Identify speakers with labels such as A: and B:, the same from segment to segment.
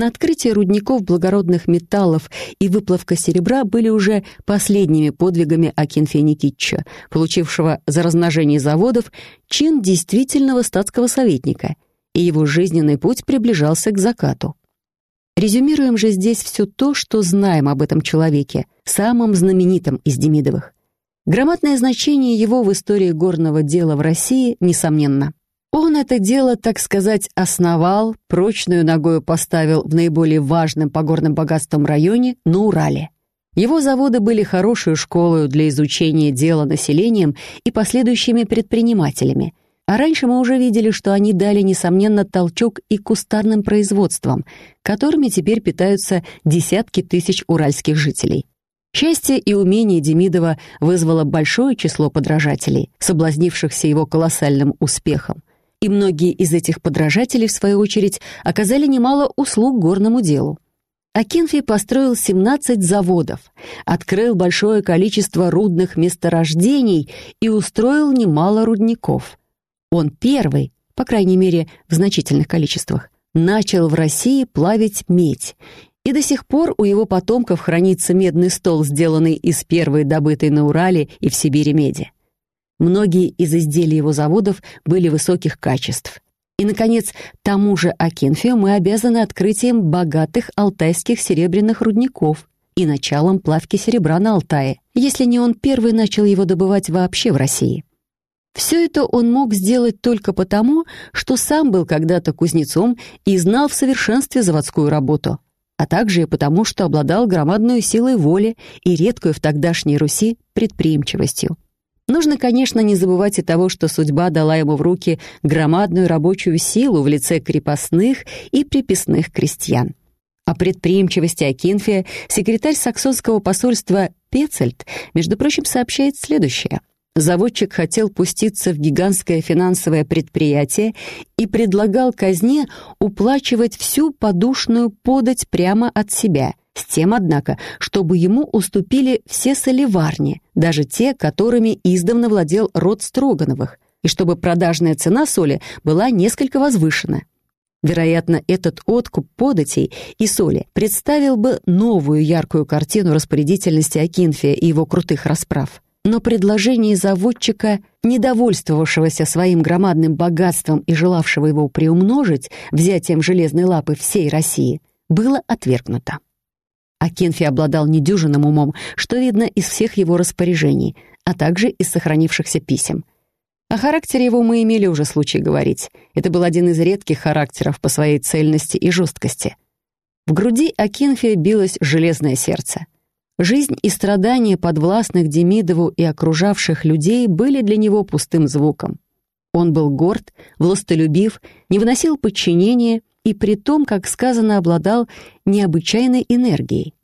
A: На открытие рудников благородных металлов и выплавка серебра были уже последними подвигами Акинфея Никитча, получившего за размножение заводов чин действительного статского советника, и его жизненный путь приближался к закату. Резюмируем же здесь все то, что знаем об этом человеке, самом знаменитом из Демидовых. Громадное значение его в истории горного дела в России несомненно. Он это дело, так сказать, основал, прочную ногою поставил в наиболее важном по горным богатствам районе на Урале. Его заводы были хорошей школой для изучения дела населением и последующими предпринимателями. А раньше мы уже видели, что они дали, несомненно, толчок и кустарным производствам, которыми теперь питаются десятки тысяч уральских жителей. Счастье и умение Демидова вызвало большое число подражателей, соблазнившихся его колоссальным успехом и многие из этих подражателей, в свою очередь, оказали немало услуг горному делу. Акинфий построил 17 заводов, открыл большое количество рудных месторождений и устроил немало рудников. Он первый, по крайней мере, в значительных количествах, начал в России плавить медь, и до сих пор у его потомков хранится медный стол, сделанный из первой добытой на Урале и в Сибири меди. Многие из изделий его заводов были высоких качеств. И, наконец, тому же Акинфию мы обязаны открытием богатых алтайских серебряных рудников и началом плавки серебра на Алтае, если не он первый начал его добывать вообще в России. Все это он мог сделать только потому, что сам был когда-то кузнецом и знал в совершенстве заводскую работу, а также и потому, что обладал громадной силой воли и редкую в тогдашней Руси предприимчивостью. Нужно, конечно, не забывать и того, что судьба дала ему в руки громадную рабочую силу в лице крепостных и приписных крестьян. О предприимчивости Акинфия секретарь саксонского посольства Пецельд, между прочим, сообщает следующее. Заводчик хотел пуститься в гигантское финансовое предприятие и предлагал казне уплачивать всю подушную подать прямо от себя, с тем, однако, чтобы ему уступили все соливарни, даже те, которыми издавна владел род Строгановых, и чтобы продажная цена соли была несколько возвышена. Вероятно, этот откуп податей и соли представил бы новую яркую картину распорядительности Акинфия и его крутых расправ. Но предложение заводчика, недовольствовавшегося своим громадным богатством и желавшего его приумножить взятием железной лапы всей России, было отвергнуто. А Кенфи обладал недюжинным умом, что видно из всех его распоряжений, а также из сохранившихся писем. О характере его мы имели уже случай говорить. Это был один из редких характеров по своей цельности и жесткости. В груди Акинфия билось железное сердце. Жизнь и страдания подвластных Демидову и окружавших людей были для него пустым звуком. Он был горд, властолюбив, не выносил подчинения и при том, как сказано, обладал необычайной энергией.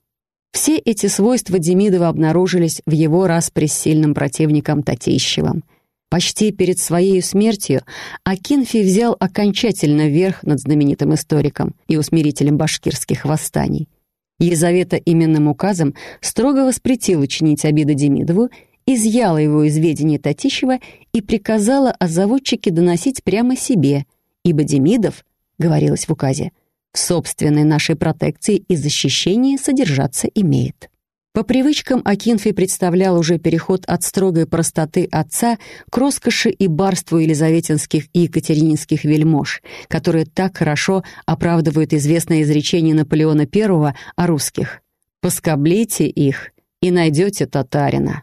A: Все эти свойства Демидова обнаружились в его распри с сильным противником Татищевым. Почти перед своей смертью Акинфий взял окончательно верх над знаменитым историком и усмирителем башкирских восстаний. Елизавета именным указом строго воспретила чинить обиды Демидову, изъяла его из ведения Татищева и приказала о заводчике доносить прямо себе, ибо Демидов говорилось в указе, в собственной нашей протекции и защищении содержаться имеет. По привычкам Акинфий представлял уже переход от строгой простоты отца к роскоши и барству елизаветинских и екатерининских вельмож, которые так хорошо оправдывают известное изречение Наполеона I о русских «Поскоблите их, и найдете татарина».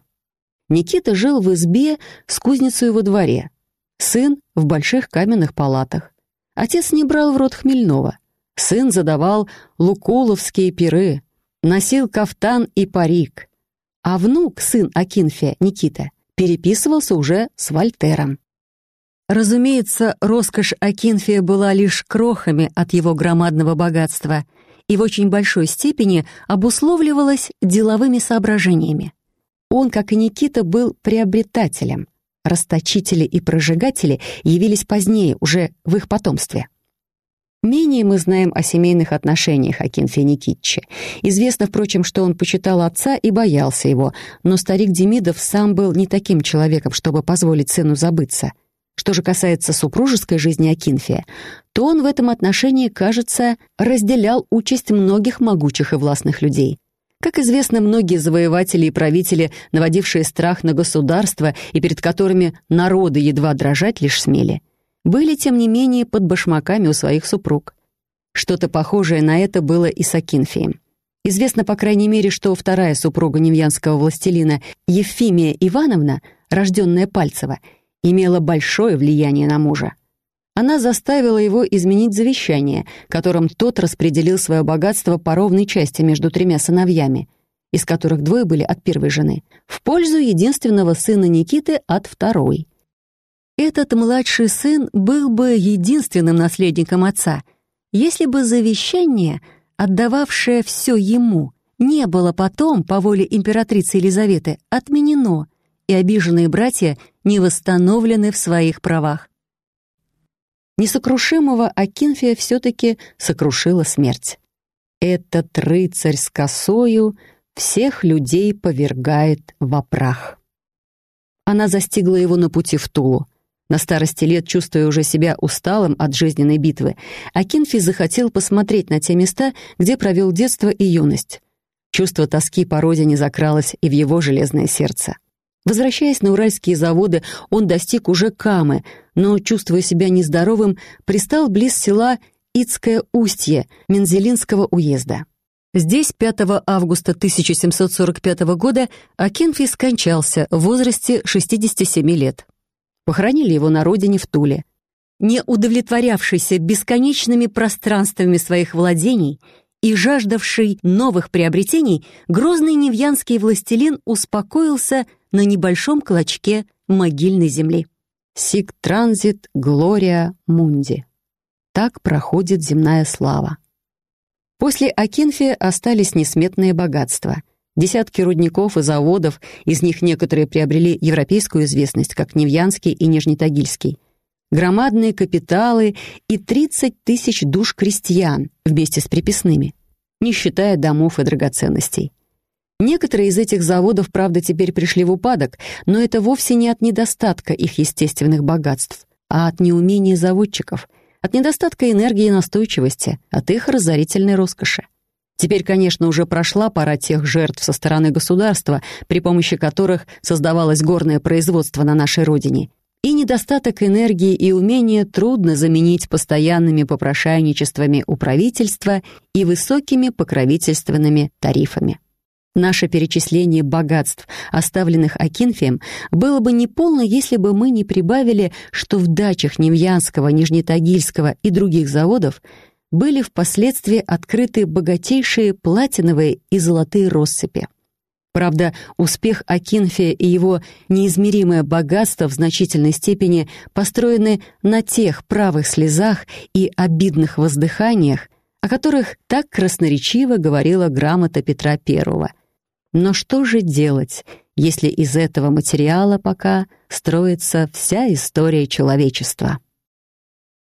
A: Никита жил в избе с кузницей во дворе, сын в больших каменных палатах. Отец не брал в рот хмельного. Сын задавал лукуловские пиры, носил кафтан и парик. А внук, сын Акинфия, Никита, переписывался уже с Вольтером. Разумеется, роскошь Акинфия была лишь крохами от его громадного богатства и в очень большой степени обусловливалась деловыми соображениями. Он, как и Никита, был приобретателем, Расточители и прожигатели явились позднее, уже в их потомстве. Менее мы знаем о семейных отношениях Акинфия Никитича. Известно, впрочем, что он почитал отца и боялся его, но старик Демидов сам был не таким человеком, чтобы позволить сыну забыться. Что же касается супружеской жизни Акинфия, то он в этом отношении, кажется, разделял участь многих могучих и властных людей. Как известно, многие завоеватели и правители, наводившие страх на государство и перед которыми народы едва дрожать лишь смели, были, тем не менее, под башмаками у своих супруг. Что-то похожее на это было и с Акинфием. Известно, по крайней мере, что вторая супруга невьянского властелина, Евфимия Ивановна, рожденная Пальцева, имела большое влияние на мужа. Она заставила его изменить завещание, которым тот распределил свое богатство по ровной части между тремя сыновьями, из которых двое были от первой жены, в пользу единственного сына Никиты от второй. Этот младший сын был бы единственным наследником отца, если бы завещание — отдававшее все ему, не было потом, по воле императрицы Елизаветы, отменено, и обиженные братья не восстановлены в своих правах. Несокрушимого Акинфия все-таки сокрушила смерть. Этот рыцарь с косою всех людей повергает в прах. Она застигла его на пути в Тулу. На старости лет, чувствуя уже себя усталым от жизненной битвы, Акинфи захотел посмотреть на те места, где провел детство и юность. Чувство тоски по родине закралось и в его железное сердце. Возвращаясь на уральские заводы, он достиг уже Камы, но, чувствуя себя нездоровым, пристал близ села Ицкое устье Мензелинского уезда. Здесь 5 августа 1745 года Акинфи скончался в возрасте 67 лет. Похоронили его на родине в Туле. Не удовлетворявшийся бесконечными пространствами своих владений и жаждавший новых приобретений, грозный невьянский властелин успокоился на небольшом клочке могильной земли. «Сик транзит глория мунди». Так проходит земная слава. После Акинфия остались несметные богатства — Десятки рудников и заводов, из них некоторые приобрели европейскую известность, как Невьянский и Нижнетагильский. Громадные капиталы и 30 тысяч душ крестьян вместе с приписными, не считая домов и драгоценностей. Некоторые из этих заводов, правда, теперь пришли в упадок, но это вовсе не от недостатка их естественных богатств, а от неумения заводчиков, от недостатка энергии и настойчивости, от их разорительной роскоши. Теперь, конечно, уже прошла пора тех жертв со стороны государства, при помощи которых создавалось горное производство на нашей родине. И недостаток энергии и умения трудно заменить постоянными попрошайничествами у правительства и высокими покровительственными тарифами. Наше перечисление богатств, оставленных Акинфием, было бы неполно, если бы мы не прибавили, что в дачах Невьянского, Нижнетагильского и других заводов были впоследствии открыты богатейшие платиновые и золотые россыпи. Правда, успех Акинфия и его неизмеримое богатство в значительной степени построены на тех правых слезах и обидных воздыханиях, о которых так красноречиво говорила грамота Петра I. Но что же делать, если из этого материала пока строится вся история человечества?